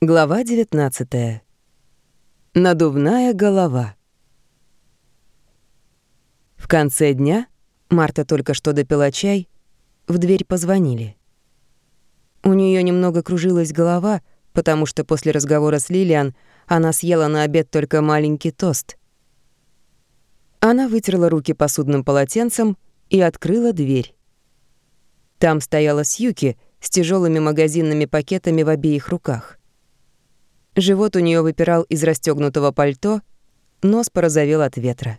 Глава 19. Надувная голова. В конце дня, Марта только что допила чай, в дверь позвонили. У нее немного кружилась голова, потому что после разговора с Лилиан она съела на обед только маленький тост. Она вытерла руки посудным полотенцем и открыла дверь. Там стояла Сьюки с тяжелыми магазинными пакетами в обеих руках. Живот у нее выпирал из расстегнутого пальто, нос порозовел от ветра.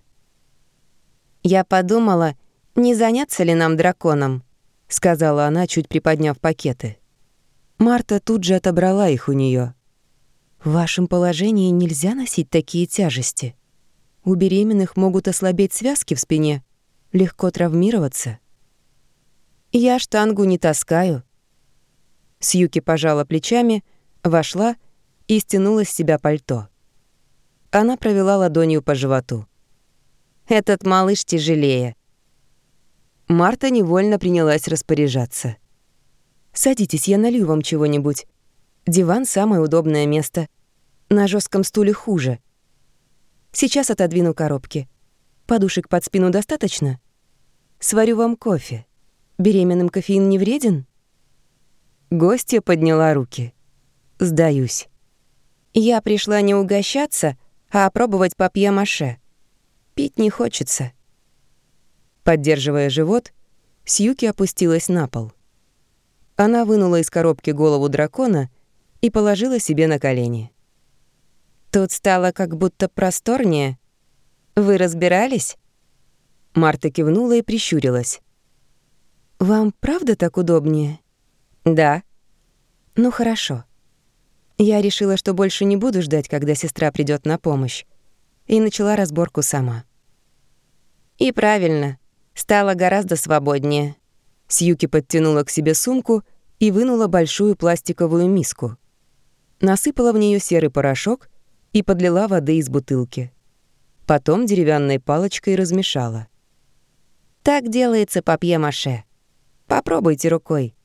«Я подумала, не заняться ли нам драконом?» — сказала она, чуть приподняв пакеты. Марта тут же отобрала их у нее. «В вашем положении нельзя носить такие тяжести. У беременных могут ослабеть связки в спине, легко травмироваться». «Я штангу не таскаю». Сьюки пожала плечами, вошла — и стянула с себя пальто. Она провела ладонью по животу. «Этот малыш тяжелее». Марта невольно принялась распоряжаться. «Садитесь, я налью вам чего-нибудь. Диван — самое удобное место. На жестком стуле хуже. Сейчас отодвину коробки. Подушек под спину достаточно? Сварю вам кофе. Беременным кофеин не вреден?» Гостья подняла руки. «Сдаюсь». Я пришла не угощаться, а опробовать папье-маше. Пить не хочется. Поддерживая живот, Сьюки опустилась на пол. Она вынула из коробки голову дракона и положила себе на колени. «Тут стало как будто просторнее. Вы разбирались?» Марта кивнула и прищурилась. «Вам правда так удобнее?» «Да». «Ну хорошо. Я решила, что больше не буду ждать, когда сестра придет на помощь, и начала разборку сама. И правильно, стало гораздо свободнее. Сьюки подтянула к себе сумку и вынула большую пластиковую миску. Насыпала в нее серый порошок и подлила воды из бутылки. Потом деревянной палочкой размешала. Так делается папье-маше. Попробуйте рукой.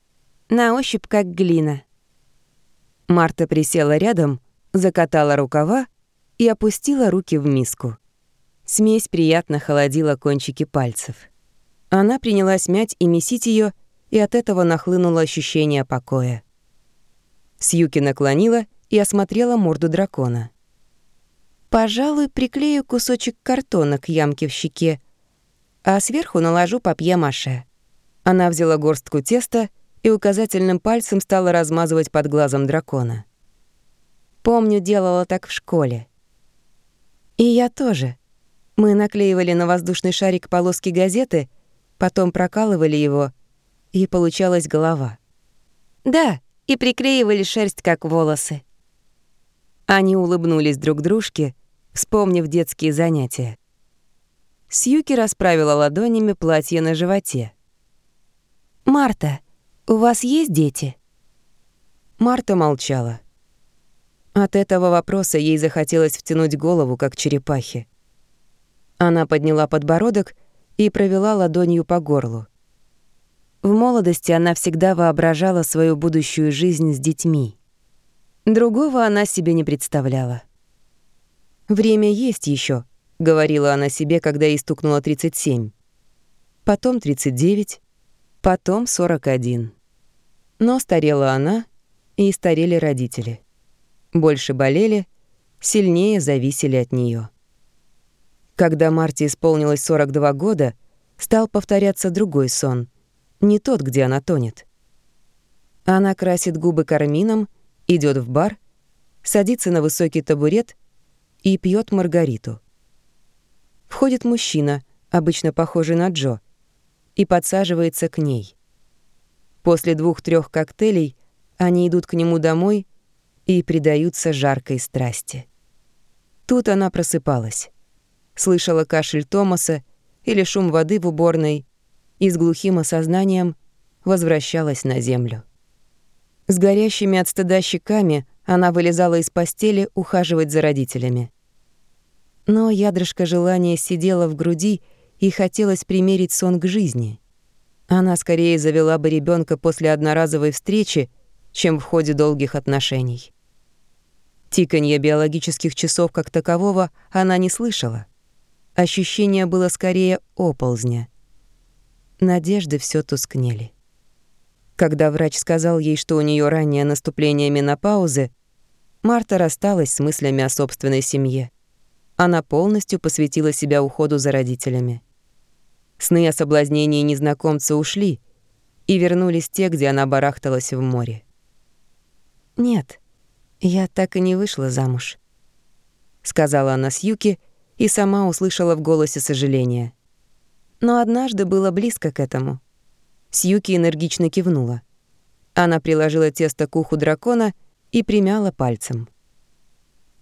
На ощупь как глина. Марта присела рядом, закатала рукава и опустила руки в миску. Смесь приятно холодила кончики пальцев. Она принялась мять и месить ее, и от этого нахлынуло ощущение покоя. Сьюки наклонила и осмотрела морду дракона. «Пожалуй, приклею кусочек картона к ямке в щеке, а сверху наложу папье-маше». Она взяла горстку теста и указательным пальцем стала размазывать под глазом дракона. Помню, делала так в школе. И я тоже. Мы наклеивали на воздушный шарик полоски газеты, потом прокалывали его, и получалась голова. Да, и приклеивали шерсть как волосы. Они улыбнулись друг дружке, вспомнив детские занятия. Сьюки расправила ладонями платье на животе. «Марта, «У вас есть дети?» Марта молчала. От этого вопроса ей захотелось втянуть голову, как черепахи. Она подняла подбородок и провела ладонью по горлу. В молодости она всегда воображала свою будущую жизнь с детьми. Другого она себе не представляла. «Время есть еще, говорила она себе, когда ей стукнуло 37. Потом 39, потом 41. Но старела она, и старели родители. Больше болели, сильнее зависели от нее. Когда Марте исполнилось 42 года, стал повторяться другой сон, не тот, где она тонет. Она красит губы кармином, идет в бар, садится на высокий табурет и пьет маргариту. Входит мужчина, обычно похожий на Джо, и подсаживается к ней. После двух-трех коктейлей они идут к нему домой и предаются жаркой страсти. Тут она просыпалась. Слышала кашель Томаса или шум воды в уборной и с глухим осознанием возвращалась на землю. С горящими от стыда щеками она вылезала из постели ухаживать за родителями. Но ядрышко желания сидела в груди и хотелось примерить сон к жизни. Она скорее завела бы ребенка после одноразовой встречи, чем в ходе долгих отношений. Тиканье биологических часов как такового она не слышала. Ощущение было скорее оползня. Надежды все тускнели. Когда врач сказал ей, что у нее раннее наступление менопаузы, Марта рассталась с мыслями о собственной семье. Она полностью посвятила себя уходу за родителями. Сны о соблазнении незнакомца ушли, и вернулись те, где она барахталась в море. «Нет, я так и не вышла замуж», — сказала она с Юки и сама услышала в голосе сожаление. Но однажды было близко к этому. Сьюки энергично кивнула. Она приложила тесто к уху дракона и примяла пальцем.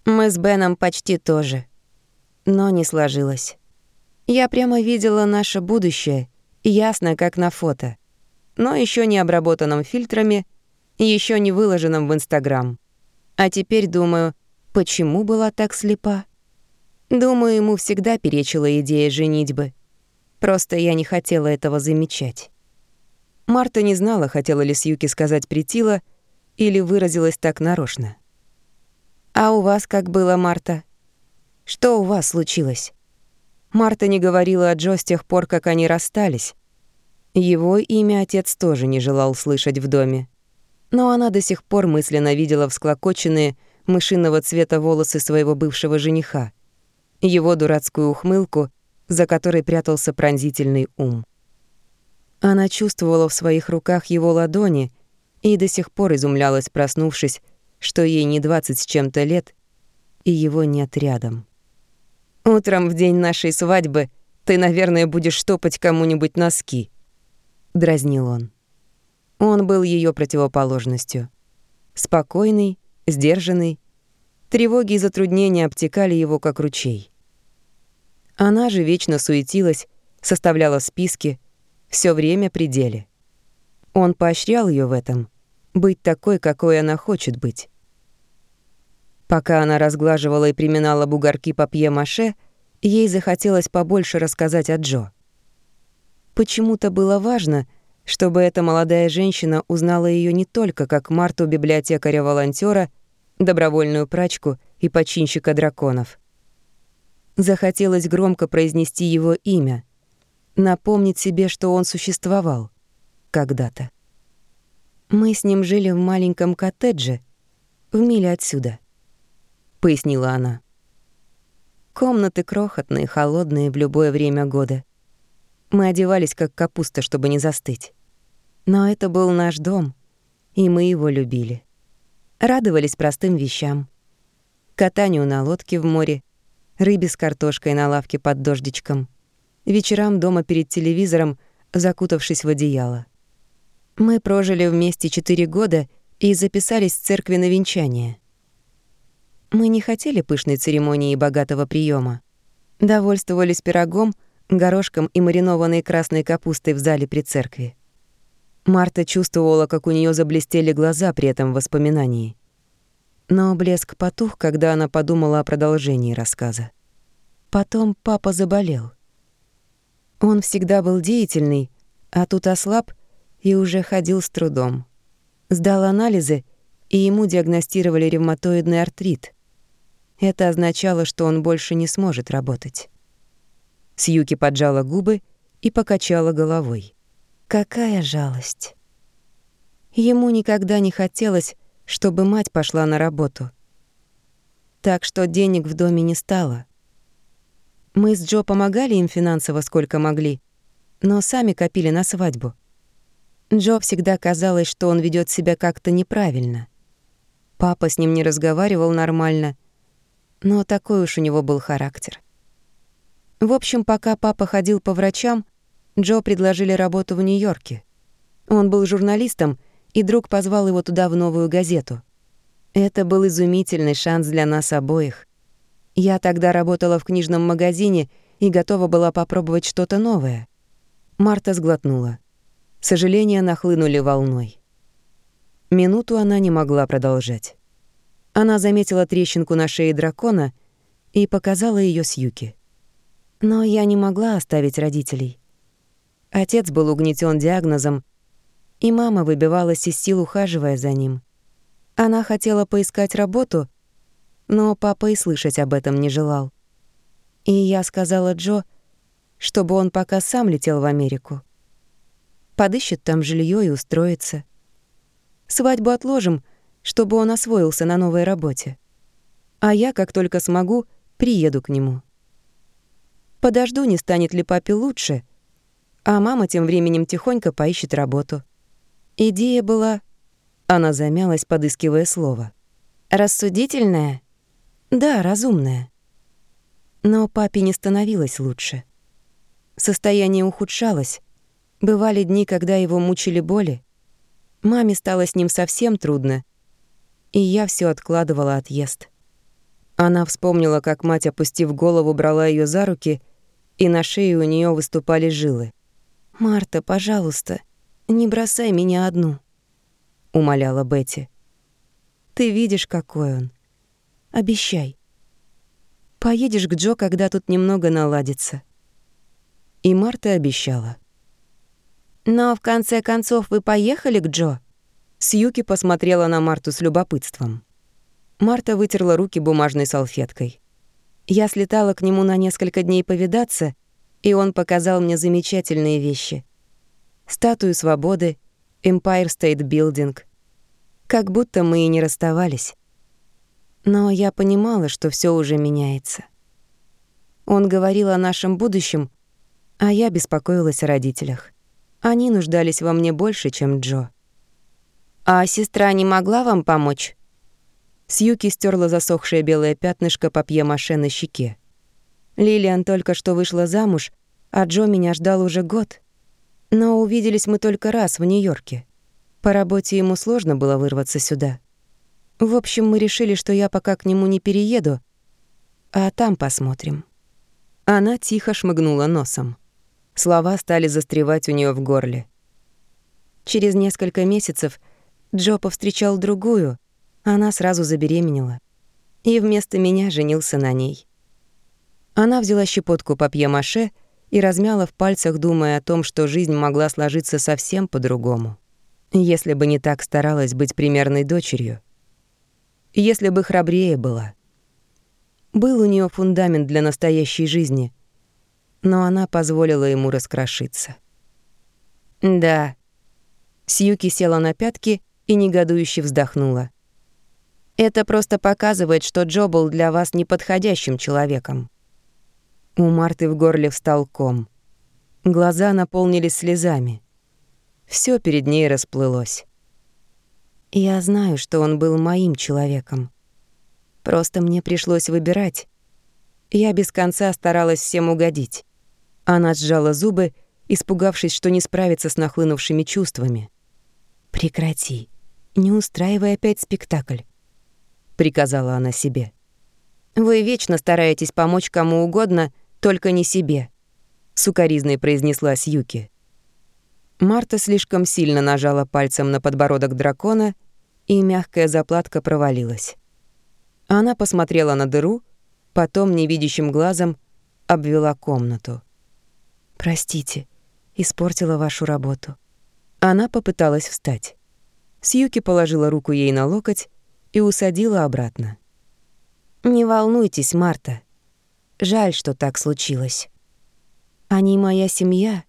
«Мы с Беном почти тоже. Но не сложилось. Я прямо видела наше будущее, ясно, как на фото, но еще не обработанном фильтрами, еще не выложенном в Инстаграм. А теперь думаю, почему была так слепа? Думаю, ему всегда перечила идея женитьбы. Просто я не хотела этого замечать. Марта не знала, хотела ли Сьюки сказать «притила» или выразилась так нарочно. «А у вас как было, Марта? Что у вас случилось?» Марта не говорила о Джо с тех пор, как они расстались. Его имя отец тоже не желал слышать в доме. Но она до сих пор мысленно видела всклокоченные, мышиного цвета волосы своего бывшего жениха, его дурацкую ухмылку, за которой прятался пронзительный ум. Она чувствовала в своих руках его ладони и до сих пор изумлялась, проснувшись, что ей не двадцать с чем-то лет, и его нет рядом. «Утром в день нашей свадьбы ты, наверное, будешь штопать кому-нибудь носки», — дразнил он. Он был ее противоположностью. Спокойный, сдержанный. Тревоги и затруднения обтекали его, как ручей. Она же вечно суетилась, составляла списки, все время при деле. Он поощрял ее в этом, быть такой, какой она хочет быть. Пока она разглаживала и приминала бугорки папье-маше, ей захотелось побольше рассказать о Джо. Почему-то было важно, чтобы эта молодая женщина узнала ее не только как Марту библиотекаря волонтера добровольную прачку и починщика драконов. Захотелось громко произнести его имя, напомнить себе, что он существовал когда-то. Мы с ним жили в маленьком коттедже в миле отсюда пояснила она. Комнаты крохотные, холодные в любое время года. Мы одевались как капуста, чтобы не застыть. Но это был наш дом, и мы его любили. Радовались простым вещам. Катанию на лодке в море, рыбе с картошкой на лавке под дождичком, вечерам дома перед телевизором, закутавшись в одеяло. Мы прожили вместе четыре года и записались в церкви на венчание. Мы не хотели пышной церемонии и богатого приема. Довольствовались пирогом, горошком и маринованной красной капустой в зале при церкви. Марта чувствовала, как у нее заблестели глаза при этом воспоминании. Но блеск потух, когда она подумала о продолжении рассказа. Потом папа заболел. Он всегда был деятельный, а тут ослаб и уже ходил с трудом. Сдал анализы, и ему диагностировали ревматоидный артрит. Это означало, что он больше не сможет работать. Сьюки поджала губы и покачала головой. Какая жалость. Ему никогда не хотелось, чтобы мать пошла на работу. Так что денег в доме не стало. Мы с Джо помогали им финансово сколько могли, но сами копили на свадьбу. Джо всегда казалось, что он ведет себя как-то неправильно. Папа с ним не разговаривал нормально, но такой уж у него был характер. В общем, пока папа ходил по врачам, Джо предложили работу в Нью-Йорке. Он был журналистом, и друг позвал его туда в новую газету. Это был изумительный шанс для нас обоих. Я тогда работала в книжном магазине и готова была попробовать что-то новое. Марта сглотнула. Сожаления нахлынули волной. Минуту она не могла продолжать. Она заметила трещинку на шее дракона и показала ее Сьюки. Но я не могла оставить родителей. Отец был угнетен диагнозом, и мама выбивалась из сил, ухаживая за ним. Она хотела поискать работу, Но папа и слышать об этом не желал. И я сказала Джо, чтобы он пока сам летел в Америку. Подыщет там жилье и устроится. Свадьбу отложим, чтобы он освоился на новой работе. А я, как только смогу, приеду к нему. Подожду, не станет ли папе лучше, а мама тем временем тихонько поищет работу. Идея была... Она замялась, подыскивая слово. «Рассудительная?» «Да, разумная». Но папе не становилось лучше. Состояние ухудшалось. Бывали дни, когда его мучили боли. Маме стало с ним совсем трудно, и я все откладывала отъезд. Она вспомнила, как мать, опустив голову, брала ее за руки, и на шее у нее выступали жилы. «Марта, пожалуйста, не бросай меня одну», — умоляла Бетти. «Ты видишь, какой он. Обещай. Поедешь к Джо, когда тут немного наладится». И Марта обещала. «Но в конце концов вы поехали к Джо?» Сьюки посмотрела на Марту с любопытством. Марта вытерла руки бумажной салфеткой. Я слетала к нему на несколько дней повидаться, и он показал мне замечательные вещи. Статую свободы, Empire State Building. Как будто мы и не расставались. Но я понимала, что все уже меняется. Он говорил о нашем будущем, а я беспокоилась о родителях. Они нуждались во мне больше, чем Джо. «А сестра не могла вам помочь?» Сьюки стерла засохшее белое пятнышко папье-маше на щеке. Лилиан только что вышла замуж, а Джо меня ждал уже год. Но увиделись мы только раз в Нью-Йорке. По работе ему сложно было вырваться сюда. В общем, мы решили, что я пока к нему не перееду, а там посмотрим. Она тихо шмыгнула носом. Слова стали застревать у нее в горле. Через несколько месяцев Джо повстречал другую, она сразу забеременела. И вместо меня женился на ней. Она взяла щепотку папье-маше и размяла в пальцах, думая о том, что жизнь могла сложиться совсем по-другому. Если бы не так старалась быть примерной дочерью. Если бы храбрее была. Был у нее фундамент для настоящей жизни — но она позволила ему раскрошиться. «Да». Сьюки села на пятки и негодующе вздохнула. «Это просто показывает, что Джо был для вас неподходящим человеком». У Марты в горле встал ком. Глаза наполнились слезами. Все перед ней расплылось. Я знаю, что он был моим человеком. Просто мне пришлось выбирать. Я без конца старалась всем угодить. Она сжала зубы, испугавшись, что не справится с нахлынувшими чувствами. «Прекрати. Не устраивай опять спектакль», — приказала она себе. «Вы вечно стараетесь помочь кому угодно, только не себе», — сукоризной произнесла Сьюки. Марта слишком сильно нажала пальцем на подбородок дракона, и мягкая заплатка провалилась. Она посмотрела на дыру, потом невидящим глазом обвела комнату. «Простите, испортила вашу работу». Она попыталась встать. Сьюки положила руку ей на локоть и усадила обратно. «Не волнуйтесь, Марта. Жаль, что так случилось. Они моя семья,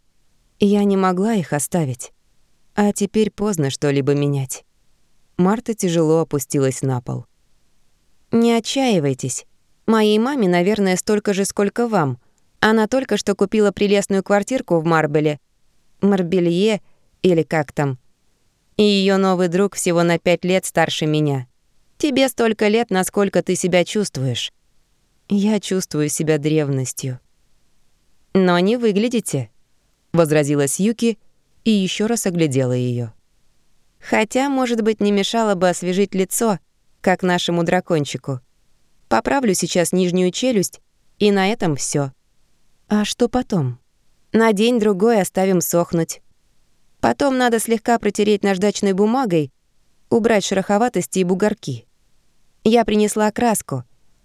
и я не могла их оставить. А теперь поздно что-либо менять». Марта тяжело опустилась на пол. «Не отчаивайтесь. Моей маме, наверное, столько же, сколько вам. Она только что купила прелестную квартирку в Марбеле. Марбелье или как там. И ее новый друг всего на пять лет старше меня. Тебе столько лет, насколько ты себя чувствуешь. Я чувствую себя древностью. Но не выглядите, возразила Сьюки и еще раз оглядела ее. Хотя, может быть, не мешало бы освежить лицо, как нашему дракончику. Поправлю сейчас нижнюю челюсть, и на этом все. А что потом? На день-другой оставим сохнуть. Потом надо слегка протереть наждачной бумагой, убрать шероховатости и бугорки. Я принесла краску.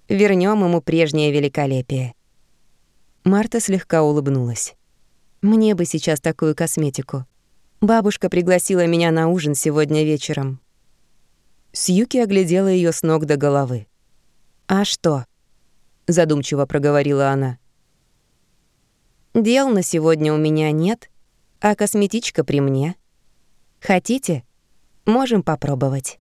Вернем ему прежнее великолепие. Марта слегка улыбнулась. Мне бы сейчас такую косметику. Бабушка пригласила меня на ужин сегодня вечером. Сьюки оглядела ее с ног до головы. «А что?» — задумчиво проговорила она. «Дел на сегодня у меня нет, а косметичка при мне. Хотите? Можем попробовать».